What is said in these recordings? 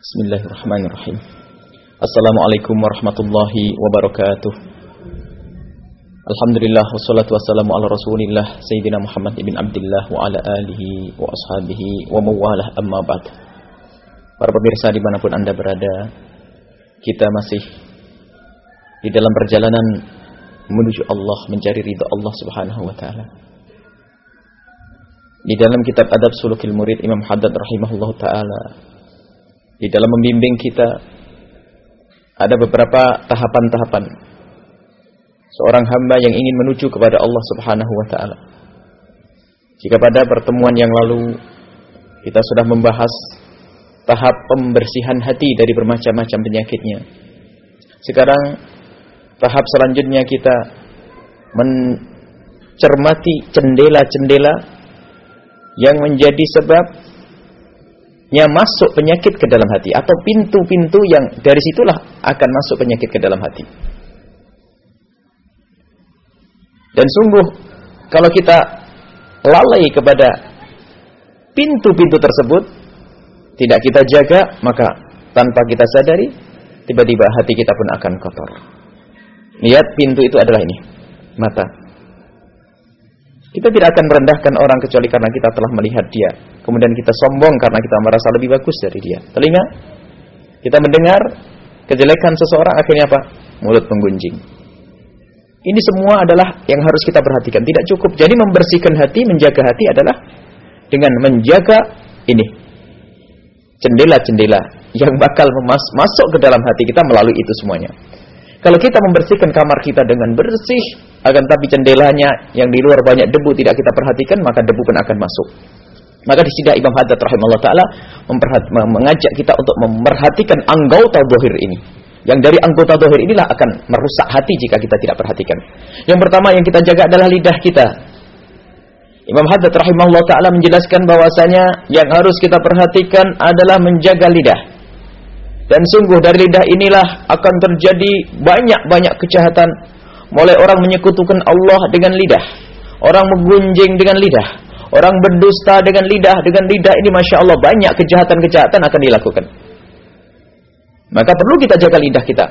Bismillahirrahmanirrahim. Assalamualaikum warahmatullahi wabarakatuh. Alhamdulillah wassalatu wassalamu ala Rasulillah Sayyidina Muhammad ibn Abdullah wa ala alihi wa ashabihi wa mawalah amma ba'd. Para pemirsa di mana pun Anda berada, kita masih di dalam perjalanan menuju Allah, mencari ridha Allah Subhanahu wa taala. Di dalam kitab Adab Sulukil Murid Imam Haddad rahimahullah taala di dalam membimbing kita ada beberapa tahapan-tahapan seorang hamba yang ingin menuju kepada Allah Subhanahu wa taala. Jika pada pertemuan yang lalu kita sudah membahas tahap pembersihan hati dari bermacam-macam penyakitnya. Sekarang tahap selanjutnya kita mencermati cendela-cendela yang menjadi sebabnya masuk penyakit ke dalam hati atau pintu-pintu yang dari situlah akan masuk penyakit ke dalam hati. Dan sungguh kalau kita lalai kepada pintu-pintu tersebut tidak kita jaga maka tanpa kita sadari tiba-tiba hati kita pun akan kotor. Lihat pintu itu adalah ini, mata. Kita tidak akan merendahkan orang kecuali karena kita telah melihat dia. Kemudian kita sombong karena kita merasa lebih bagus dari dia. Telinga, kita mendengar kejelekan seseorang akhirnya apa? Mulut menggunjing. Ini semua adalah yang harus kita perhatikan. Tidak cukup. Jadi membersihkan hati, menjaga hati adalah dengan menjaga ini. Cendela-cendela yang bakal masuk ke dalam hati kita melalui itu semuanya. Kalau kita membersihkan kamar kita dengan bersih, akan tapi jendelanya yang di luar banyak debu tidak kita perhatikan, maka debu pun akan masuk. Maka di sini Imam Haddad rahimahullah taala mengajak kita untuk memperhatikan anggota dohir ini. Yang dari anggota dohir inilah akan merusak hati jika kita tidak perhatikan. Yang pertama yang kita jaga adalah lidah kita. Imam Haddad rahimahullah taala menjelaskan bahwasanya yang harus kita perhatikan adalah menjaga lidah. Dan sungguh dari lidah inilah akan terjadi banyak-banyak kejahatan. Mulai orang menyekutukan Allah dengan lidah. Orang menggunjing dengan lidah. Orang berdusta dengan lidah. Dengan lidah ini Masya Allah banyak kejahatan-kejahatan akan dilakukan. Maka perlu kita jaga lidah kita.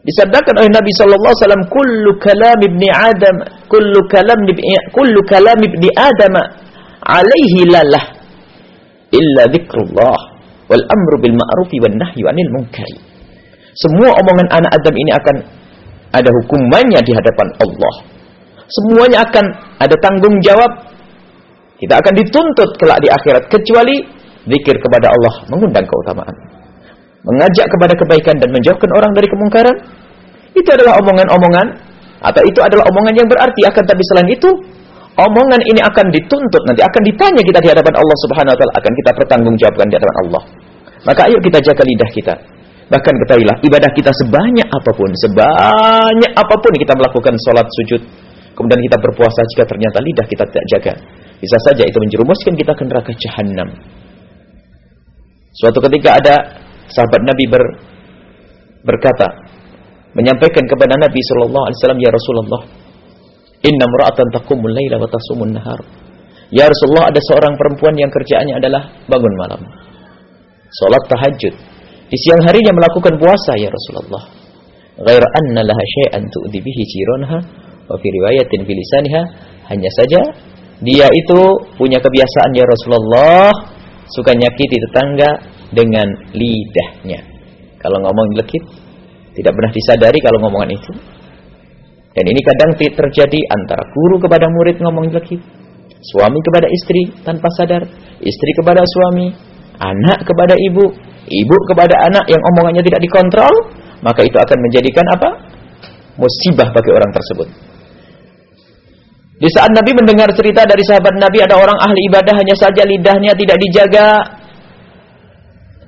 Disabdakan oleh Nabi sallallahu alaihi wasallam, "Kullu kalam ibni Adam, kullu kalam ibni kullu kalam ibni Adam alaihi lalah illa dzikrullah wal amru bil ma'rufi wan nahyu 'anil munkari." Semua omongan anak Adam ini akan ada hukumannya di hadapan Allah. Semuanya akan ada tanggung jawab. Kita akan dituntut kelak di akhirat kecuali zikir kepada Allah mengundang keutamaan. Mengajak kepada kebaikan dan menjauhkan orang dari kemungkaran. Itu adalah omongan-omongan atau itu adalah omongan yang berarti akan tapi selain itu omongan ini akan dituntut nanti akan ditanya kita di hadapan Allah Subhanahu wa taala akan kita pertanggungjawabkan di hadapan Allah. Maka ayo kita jaga lidah kita. Bahkan ketahuilah ibadah kita sebanyak apa pun, sebanyak apa pun kita melakukan sholat sujud, kemudian kita berpuasa jika ternyata lidah kita tidak jaga, bisa saja itu menjerumuskan kita ke neraka jahanam. Suatu ketika ada sahabat Nabi ber, berkata, menyampaikan kepada Nabi Shallallahu Alaihi Wasallam, ya Rasulullah, Inna mura'atan taqumul laila wa tasumun nahar. Ya Rasulullah, ada seorang perempuan yang kerjaannya adalah bangun malam, salat tahajud, di siang harinya melakukan puasa ya Rasulullah. Ghair anna laha syai'an tu'di bihi wa fi riwayatin fi lisaniha hanya saja dia itu punya kebiasaan ya Rasulullah suka nyakiti tetangga dengan lidahnya. Kalau ngomong lekit tidak pernah disadari kalau ngomongan itu. Dan ini kadang terjadi antara guru kepada murid ngomong lekit, suami kepada istri tanpa sadar, istri kepada suami, anak kepada ibu, ibu kepada anak yang omongannya tidak dikontrol, maka itu akan menjadikan apa? musibah bagi orang tersebut. Di saat Nabi mendengar cerita dari sahabat Nabi ada orang ahli ibadah hanya saja lidahnya tidak dijaga,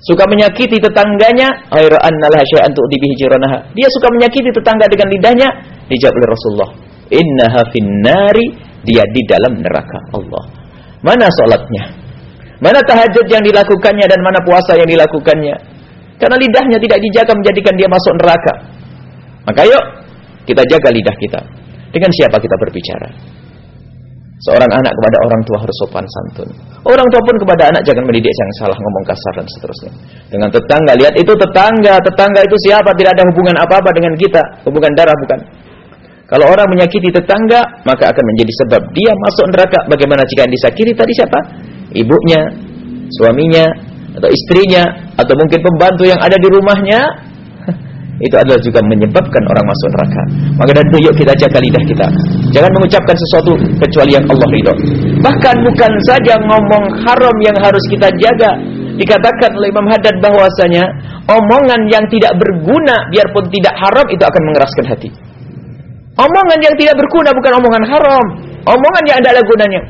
suka menyakiti tetangganya. Dia suka menyakiti tetangga dengan lidahnya, dijawab oleh Rasulullah, "Innaha finnari", dia di dalam neraka Allah. Mana salatnya? Mana tahajud yang dilakukannya dan mana puasa yang dilakukannya? Karena lidahnya tidak dijaga menjadikan dia masuk neraka. Maka yuk kita jaga lidah kita. Dengan siapa kita berbicara? Seorang anak kepada orang tua harus sopan santun. Orang tua pun kepada anak jangan mendidik yang salah, ngomong kasar dan seterusnya. Dengan tetangga, lihat itu tetangga. Tetangga itu siapa? Tidak ada hubungan apa-apa dengan kita. Hubungan darah bukan. Kalau orang menyakiti tetangga, maka akan menjadi sebab dia masuk neraka. Bagaimana jika yang disakiti tadi siapa? Ibunya, suaminya, atau istrinya, atau mungkin pembantu yang ada di rumahnya, itu adalah juga menyebabkan orang masuk neraka. Maka dari itu yuk kita jaga lidah kita. Jangan mengucapkan sesuatu kecuali yang Allah ridho. Bahkan bukan saja ngomong haram yang harus kita jaga. Dikatakan oleh Imam Haddad bahwasanya omongan yang tidak berguna biarpun tidak haram itu akan mengeraskan hati. Omongan yang tidak berguna bukan omongan haram. Omongan yang ada gunanya.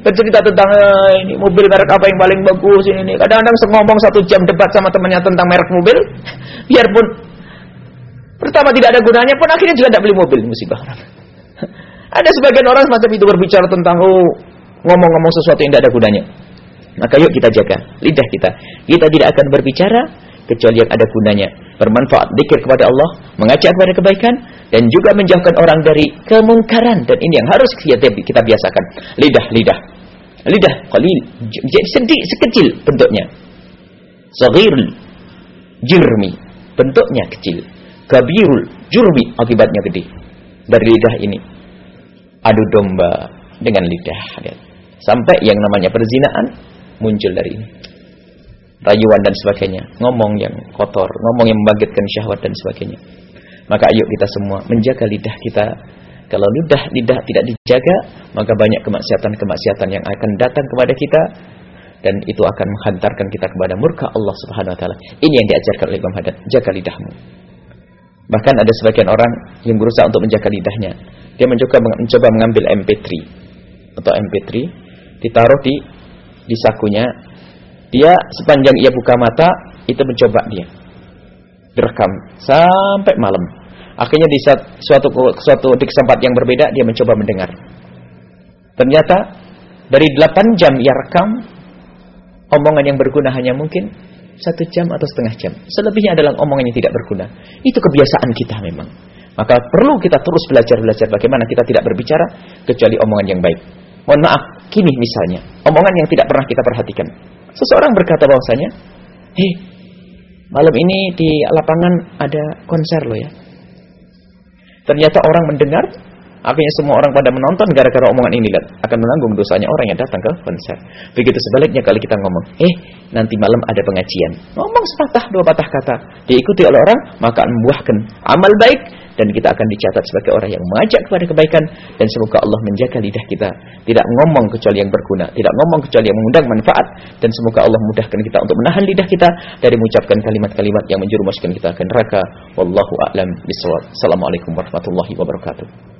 Bercerita tentang eh, ini mobil merek apa yang paling bagus ini. Kadang-kadang ngomong satu jam debat sama temannya tentang merek mobil, biarpun Pertama tidak ada gunanya pun akhirnya juga tidak beli mobil musibah. ada sebagian orang semacam itu berbicara tentang oh ngomong-ngomong sesuatu yang tidak ada gunanya. Maka yuk kita jaga lidah kita. Kita tidak akan berbicara kecuali yang ada gunanya. Bermanfaat dikir kepada Allah, mengajak kepada kebaikan dan juga menjauhkan orang dari kemungkaran. Dan ini yang harus kita, biasakan. Lidah, lidah. Lidah qalil, sedikit sekecil bentuknya. Saghirul jirmi, bentuknya kecil. Kabirul jurbi akibatnya gede. Dari lidah ini. Adu domba dengan lidah. Sampai yang namanya perzinaan muncul dari ini rayuan dan sebagainya ngomong yang kotor ngomong yang membangkitkan syahwat dan sebagainya maka ayo kita semua menjaga lidah kita kalau lidah lidah tidak dijaga maka banyak kemaksiatan-kemaksiatan yang akan datang kepada kita dan itu akan menghantarkan kita kepada murka Allah Subhanahu wa taala. Ini yang diajarkan oleh Imam Haddad, jaga lidahmu. Bahkan ada sebagian orang yang berusaha untuk menjaga lidahnya. Dia mencoba mencoba mengambil MP3 atau MP3 ditaruh di di sakunya. Dia sepanjang ia buka mata itu mencoba dia direkam sampai malam. Akhirnya di suatu suatu di kesempatan yang berbeda dia mencoba mendengar. Ternyata dari 8 jam ia rekam omongan yang berguna hanya mungkin satu jam atau setengah jam. Selebihnya adalah omongan yang tidak berguna. Itu kebiasaan kita memang. Maka perlu kita terus belajar-belajar bagaimana kita tidak berbicara kecuali omongan yang baik. Mohon maaf, kini misalnya, omongan yang tidak pernah kita perhatikan. Seseorang berkata bahwasanya, "Hei, malam ini di lapangan ada konser loh ya." Ternyata orang mendengar Akhirnya semua orang pada menonton gara-gara omongan ini lihat akan menanggung dosanya orang yang datang ke konser. Begitu sebaliknya kalau kita ngomong, eh nanti malam ada pengajian. Ngomong sepatah dua patah kata, diikuti oleh orang maka membuahkan amal baik dan kita akan dicatat sebagai orang yang mengajak kepada kebaikan dan semoga Allah menjaga lidah kita tidak ngomong kecuali yang berguna, tidak ngomong kecuali yang mengundang manfaat dan semoga Allah mudahkan kita untuk menahan lidah kita dari mengucapkan kalimat-kalimat yang menjerumuskan kita ke neraka. Wallahu a'lam bishawab. Assalamualaikum warahmatullahi wabarakatuh.